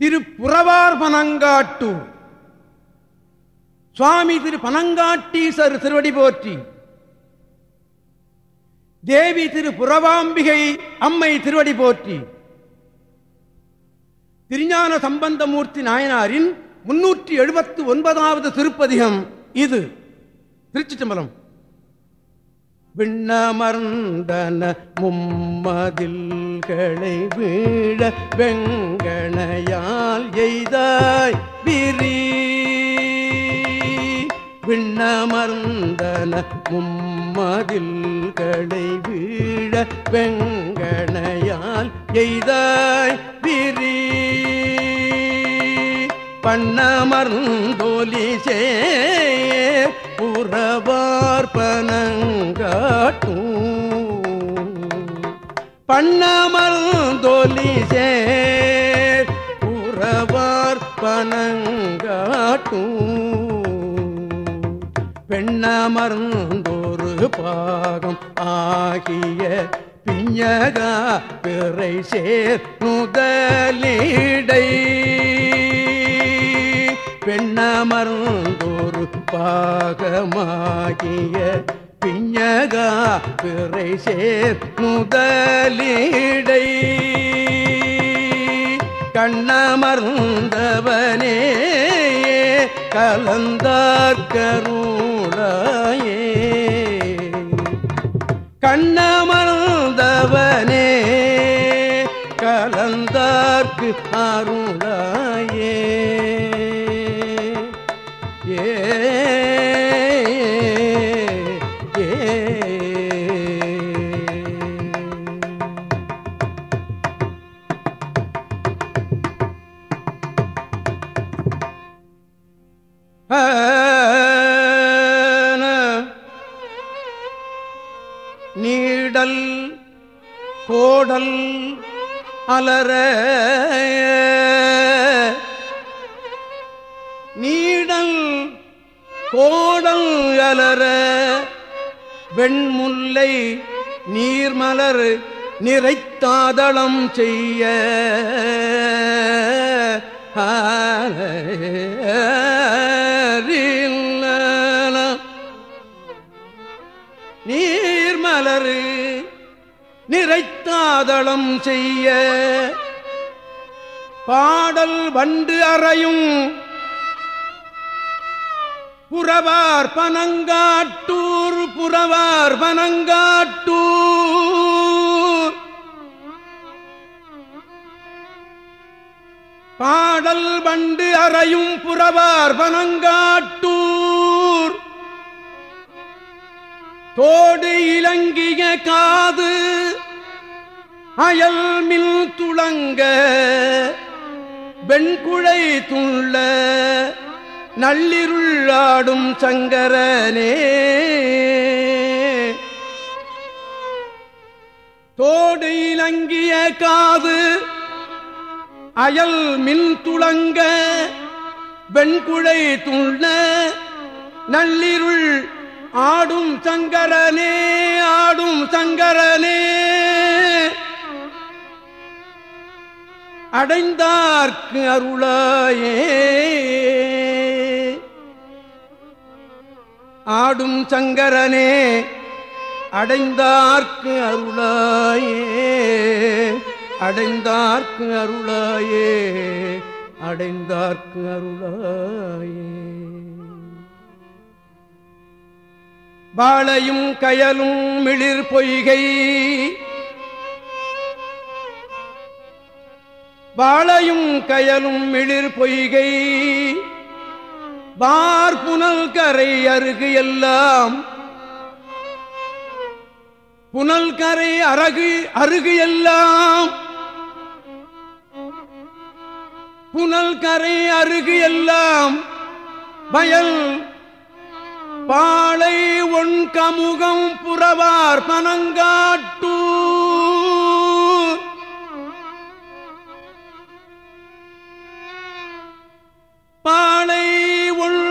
திரு புறவார் பனங்காட்டூர் சுவாமி திரு பனங்காட்டீசர் திருவடி போற்றி. தேவி திரு புறவாம்பிகை அம்மை திருவடி போற்றி. திருஞான சம்பந்தமூர்த்தி நாயனாரின் முன்னூற்றி எழுபத்து ஒன்பதாவது திருப்பதிகம் இது. திருச்சி சம்பளம் விண்ணமர்ந்தன மும்மதில்களை வீழ வெங்கணையால் எய்தாய் விரி. விண்ணமர்ந்தன மும்மதில்களை வீழ வெங்கணையால் எய்தாய் விரி. பண்ணமர்ந்தோலி சே புறவார்பனங்காட்டும் பண்ணமர்ந்தோலி சே புறவார் பனங்காட்டும் பெண்ணமர்ந்தோரு பாகம் ஆகிய பிஞகா பிறை சேர் முதலீடை. பெண்ணமர்ந்தோரு பாகமாகிய பிஞகா பிறை சேர் முதலீடை. கண்ணமர்ந்தவனே கலந்தார் கண்ணமர்ந்தவனே கலந்தார்க்கு அருளாயே அலர நீடல் கோடல் அலர வெண்முல்லை நீர்மலர் நிறைத்தாதளம் செய்ய. ஆ மாதளம் செய்ய. பாடல் வண்டு அறையும். புறவார் பனங்காட்டூர் புறவார் பனங்காட்டூர். பாடல் வண்டு அறையும் புறவார் பனங்காட்டூர். தோடு இலங்கிய காது அயல் மில் துளங்க வெண்குழை துள்ள நள்ளிருள்ளாடும் சங்கரனே. தோடு இலங்கிய காது அயல் மின் துளங்க வெண்குழை துள்ள நள்ளிருள் ஆடும் சங்கரனே ஆடும் சங்கரனே. அடைந்தார்க்கு அருளாயே. ஆடும் சங்கரனே அடைந்தார்க்கு அருளாயே. அடைந்தார்க்கு அருளாயே அடைந்தார்க்கு அருளாயே. வாழையும் கயலும் மிளிர் பொய்கை வாழையும் கயலும் மிளிர் பொய்கை. வார் புனல் கரை அருகு எல்லாம். புனல் கரை அரகு அருகு எல்லாம். புனல் கரை அருகு எல்லாம். வயல் பாளை ஒன் கமுகம் புறவார் பனங்காட்டூர். பாளை உள்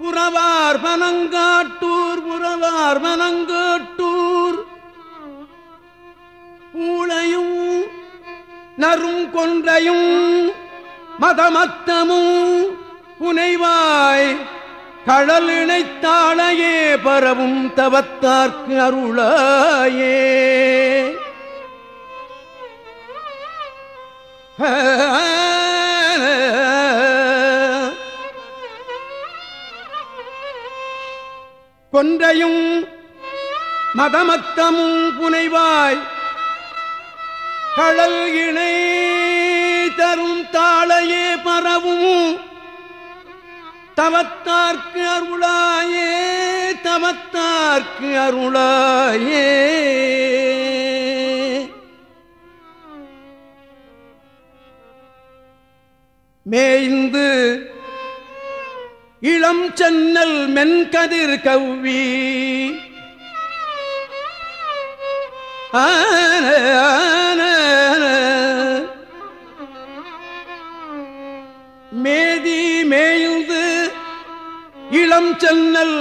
புறவார் மனங்காட்டூர் புறவார் பனங்காட்டூர் பூளையும் நரும் கொன்றையும் மதமத்தமும் புனைவாய் கடல் இணைத்தாளையே பரவும் தவத்தார்க்கு அருளாயே. கொன்றையும் மதமத்தமும் புனைவாய் கடல் இணை தரும் தாளையே பரவும். தவத்தார்க்கு அருளாயே தவத்தார்க்கு அருளாயே. மேய்ந்து இளம் சென்னல் மென்கதிர் கவ்வி. மேதி மேய்ந்து இளம் சென்னல்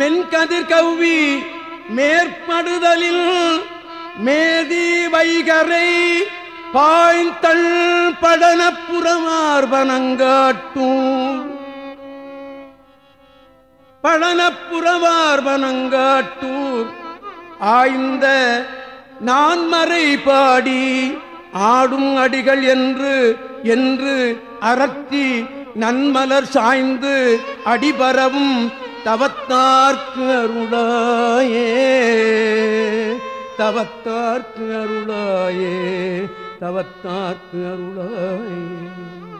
மென்கதிர் கவ்வி. மேற்படுதலில் மேதி வைகரை பாய்ந்தள் படனப்புறமார்பனங்காட்டும் பழனப்புறவார்பனங்காட்டூர் ஆய்ந்த நான்மறை பாடி ஆடும் அடிகள் என்று என்று அறத்தி நன்மலர் சாய்ந்து அடிபரவும் தவத்தார்க்கு அருளாயே. தவத்தார்க்கு அருளாயே தவத்தார்க்கு அருளாயே.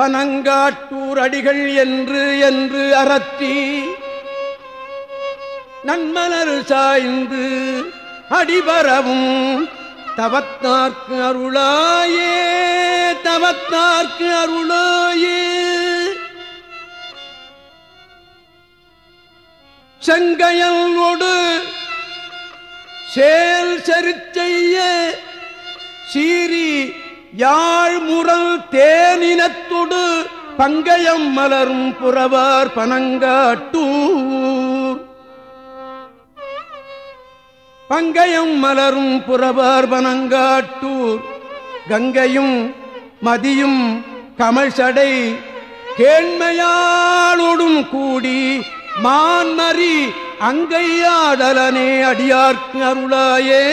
பனங்காட்டூர் அடிகள் என்று என்று அறத்தி நன்மலர் சாய்ந்து அடிபரவும் தவத்தார்க்கு அருளாயே தவத்தார்க்கு அருளாயே. செங்கையலோடு சேல் சரிச்செய்ய சீரி யாழ் முரல் தேனினத்தொடு பங்கயம் மலரும் புறவார் பனங்காட்டூர். பங்கயம் மலரும் புறவார் பனங்காட்டூர். கங்கையும் மதியும் கமழ்சடை கேண்மையாளோடும் கூடி மான்மறி அங்கையாடலனே அடியார்க்கு அருளாயே.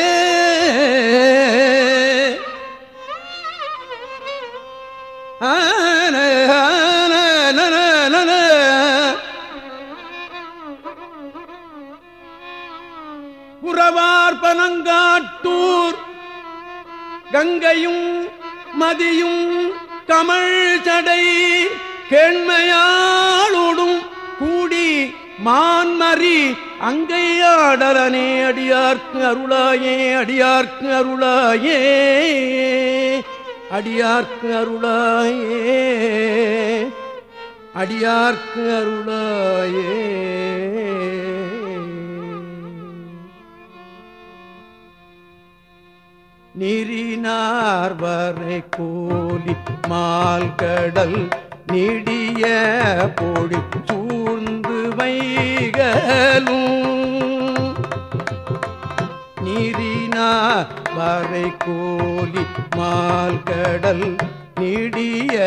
கங்கையும் மதியும் கமல் சடை கேண்மையாளோடும் கூடி மான்மறி அங்கையாடலனே அடியார்க்கு அருளாயே அடியார்க்கு அருளாயே அடியார்க்கு அருளாயே அடியார்க்கு அருளாயே. நீரினார் வரை கோலி மால்கடல் நீடிய பொடி சூழ்ந்து வைகலும். நீரினார் வரை கோலி மால்கடல் நீடிய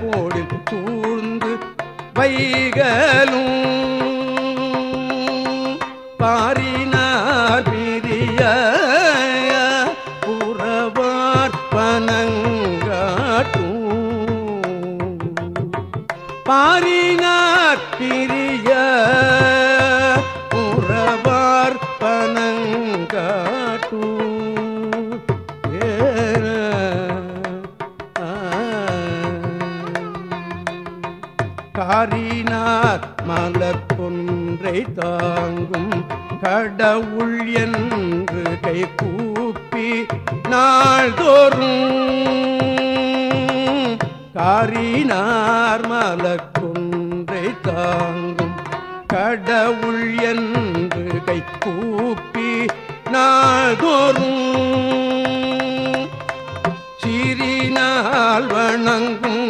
பொடி சூழ்ந்து வைகலும். தாங்கும் கடவுள் என்று கை கூப்பி நாள்தோறும் காரினார் மலக்குன்றை தாங்கும் கடவுள் என்று கை கூப்பி நாள்தோறும் சிறினால் வணங்கும்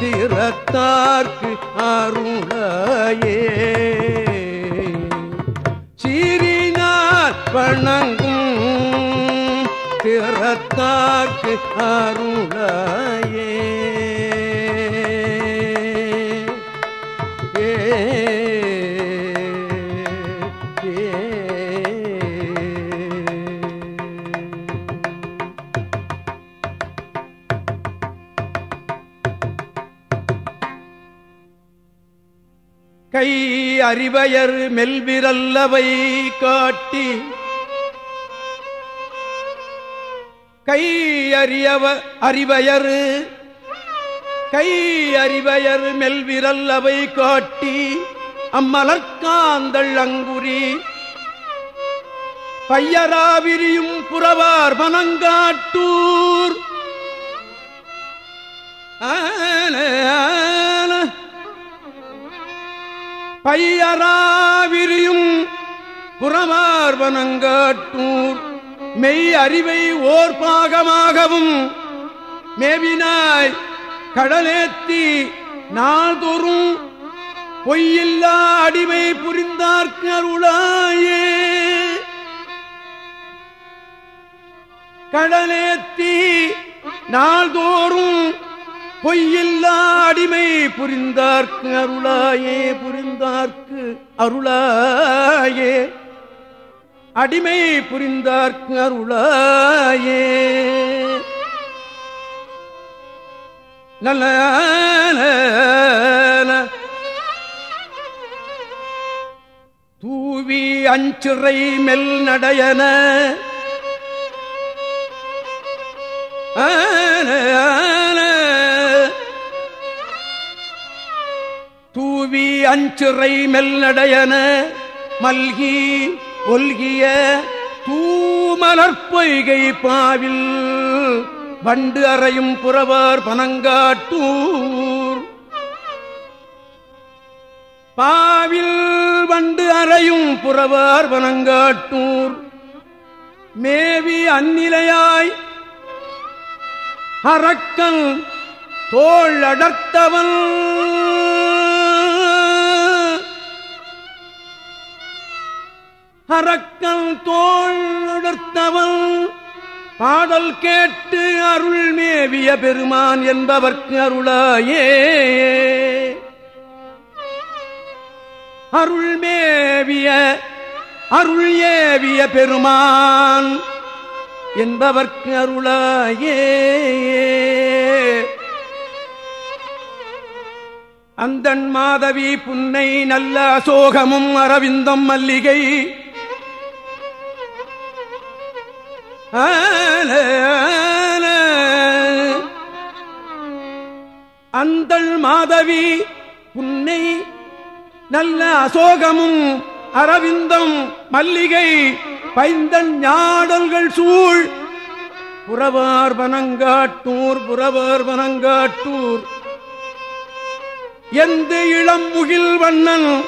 திறத்தார்க்கு அருளாயே. வணங்கும் திற அமலர்காக்கு அருளாயே ஏ. அறிவயர் மெல்விரல்லவை காட்டி கை அறியவ அறிவயர் கை அறிவயர் மெல்விரல்லவை காட்டி அம்மலர்காந்தள் அங்குரி பையராவிரியும் புறவார் மனங்காட்டூர் ஆ ஆன. பையராவிரியும் புறமார்வனங்காட்டூர் மெய் அறிவை ஓர் பாகமாகவும் மேவினாய் கடலேத்தி நாள்தோறும் பொய்யில்லா அடிமை புரிந்தார்க்கு அருளாயே கடலேத்தி நாள்தோறும் பொய்யில்லா அடிமை புரிந்தார்க்கு அருளாயே புரிந்தார்க்கு அருளாயே. அடிமை புரிந்தார்க்கு அருளாயே. நல்ல தூவி அஞ்சிறை மெல் நடையன. ஆன, ஆன. தூவி மெல்லடையன மல்கி ஒல்கிய தூமலற்பொய்கை பாவில் வண்டு அறையும் புறவர் பனங்காட்டூர் பாவில் வண்டு அறையும் புறவர் பனங்காட்டூர் மேவி அந்நிலையாய் அரக்கன் தோள் அடர்த்தவன் அரக்கன் தோள் அடர்த்தவன் பாடல் கேட்டு அருள் மேவிய பெருமான் என்பவர்க்கு அருளாயே. அருள் மேவிய அருள் ஏவிய பெருமான் என்பவர்க்கு அருளாயே. அந்தன் மாதவி புன்னை நல்ல அசோகமும் அரவிந்தம் மல்லிகை அந்தள் மாதவி உன்னை நல்ல அசோகமும் அரவிந்தம் மல்லிகை பைந்தன் ஞாடல்கள் சூழ். புறவார் வனங்காட்டூர் புறவார் வனங்காட்டூர் எந்த இளம் முகில் வண்ணன்?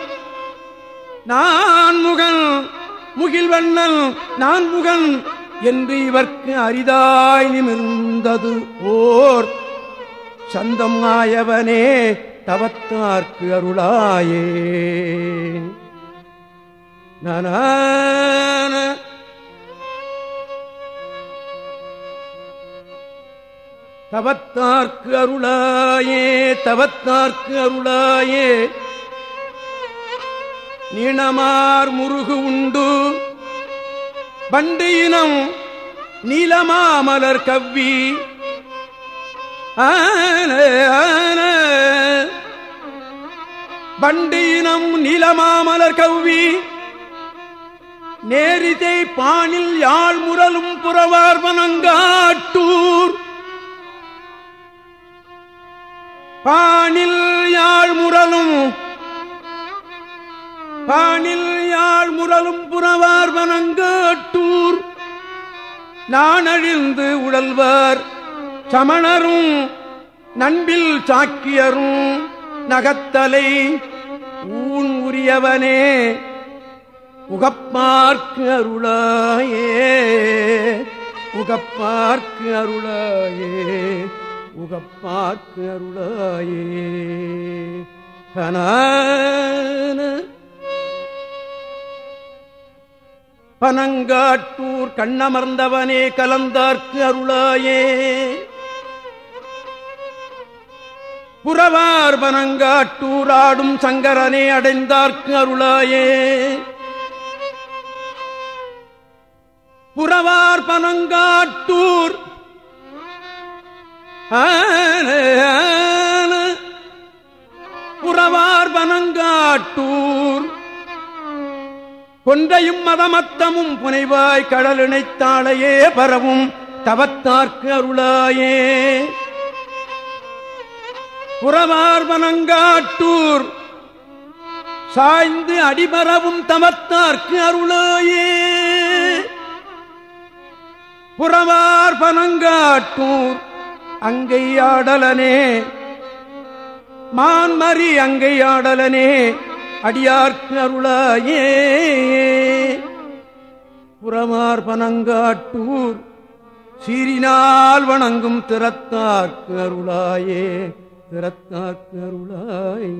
நான் முகன். முகில் வண்ணன் நான் முகன். என்று இவர்க்கு அரிதாய் நிமிர்ந்தது. ஓர் சந்தம் ஆயவனே தவத்தார்க்கு அருளாயே. நான தவத்தார்க்கு அருளாயே தவத்தார்க்கு அருளாயே. நீணமார் முருகு உண்டு. பண்டியினம் நீலமாமலர் கவ்வி. பண்டியினம் நீலமாமலர் கவ்வி. நேரிதை பாணில் யாழ் முரலும் புறவார் மனங்காட்டூர் பாணில் யாழ் முரலும் பாணில் யாழ் முரலும் புறவார் வனங்காட்டூர் நானழிந்து உழல்வார் சமணரும் நண்பில் சாக்கியரும் நகத்தலை ஊன் உரியவனே உகப்பார்க்கு அருளாயே உகப்பார்க்கு அருளாயே உகப்பார்க்கு அருளாயே. கன பனங்காட்டூர் கண்ணமர்ந்தவனே கலந்தார்க்கு அருளாயே. புறவார் பனங்காட்டூர் ஆடும் சங்கரனே அடைந்தார்க்கு அருளாயே. புறவார் பனங்காட்டூர். புறவார் பனங்காட்டூர். கொன்றையும் மதமத்தமும் புனைவாய் கடலினைத்தாளையே பரவும் தவத்தார்க்கு அருளாயே. புறவார்பனங்காட்டூர் சாய்ந்து அடிபரவும் தமத்தார்க்கு அருளாயே. புறவார்பனங்காட்டூர் அங்கையாடலனே மான்மறி அங்கையாடலனே அடியார்க்கு அருளாயே. புறமார் பனங்காட்டூர் சீரினால் வணங்கும் திறத்தார்க்கு அருளாயே. திறத்தார்க்கு அருளாயே.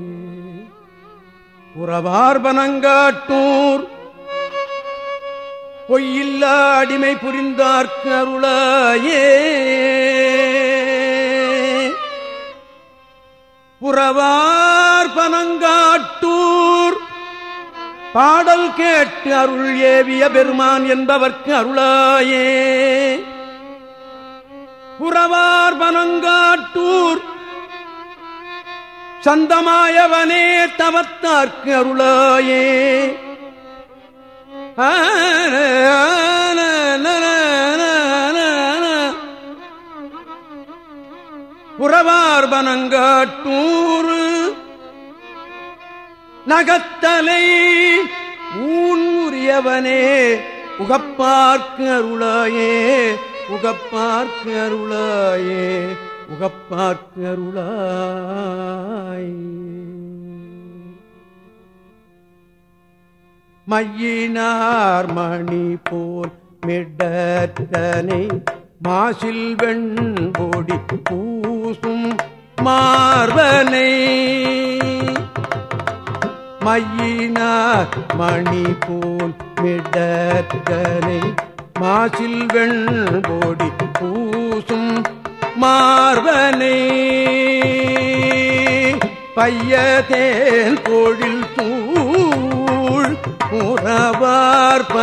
புறவார் பனங்காட்டூர் பொய்யில்லா அடிமை புரிந்தார்க்கு அருளாயே. புறவார் பனங்காட்டூர் பாடல் கேட்டு அருள் ஏவிய பெருமான் என்பவர்க்கு அருளாயே. புறவார் பனங்காட்டூர் சந்தமாயவனே தவத்தார்க்கு அருளாயே. புறவார் பனங்காட்டூர் நகத்தலை ஊன் உரியவனே உகப்பார்க்கு அருளாயே உகப்பார்க்கு அருளாயே உகப்பார்க்கு அருளாய் மையினார் மணி போல் மிடத்தனை மாசில் வெண்பொடி பூசும் மார்பனை. மையினார் மணி போல் மிடத்தனை மாசில் வெண்போடி பூசும் மார்பனை. பையதேன் கோழில் தூள் உறவார்ப